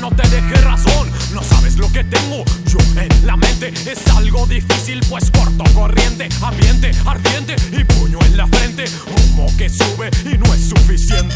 no te deje razón. No sabes lo que tengo yo en la mente. Es algo difícil, pues corto, corriente, ambiente, ardiente y puño en la frente. Humo que sube y no es suficiente.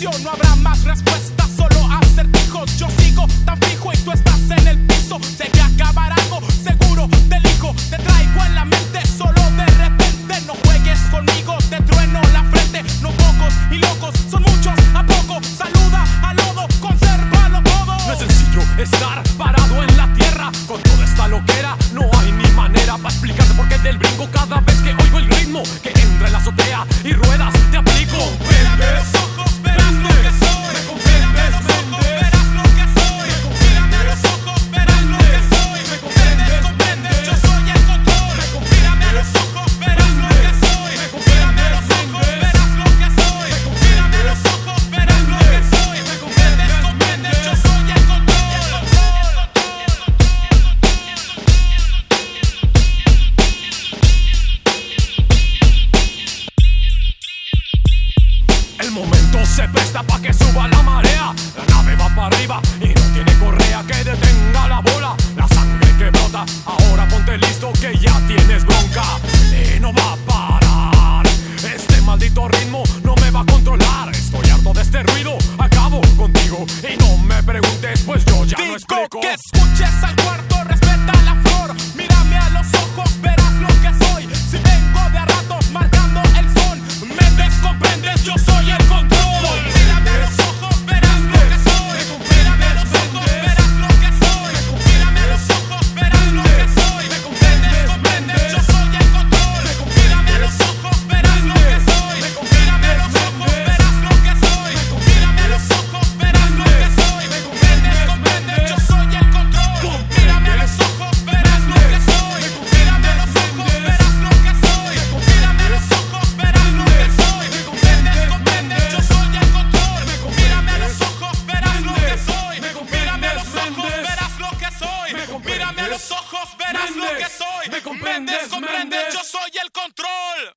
No habrá más respuestas, solo acertijos. Yo sigo tan fijo y tú estás en el piso. Sé que acabará algo, seguro del hijo. Te traigo en la mente, solo de repente. No juegues conmigo, te trueno la frente. No pocos y locos, son muchos a poco. Saluda al lodo, consérvalo todo. No es sencillo estar parado El momento se presta para que suba la marea. La nave va para arriba y no tiene correa que detenga la bola. La sangre que brota, ahora ponte listo que ya tienes bronca. Y no va a parar. Este maldito ritmo no me va a controlar. Estoy harto de este ruido, acabo contigo. Y no me preguntes, pues yo ya no Digo explico. que escuches al cuarto, ojos, verás lo que soy. Me comprendes, comprendes, yo soy el control.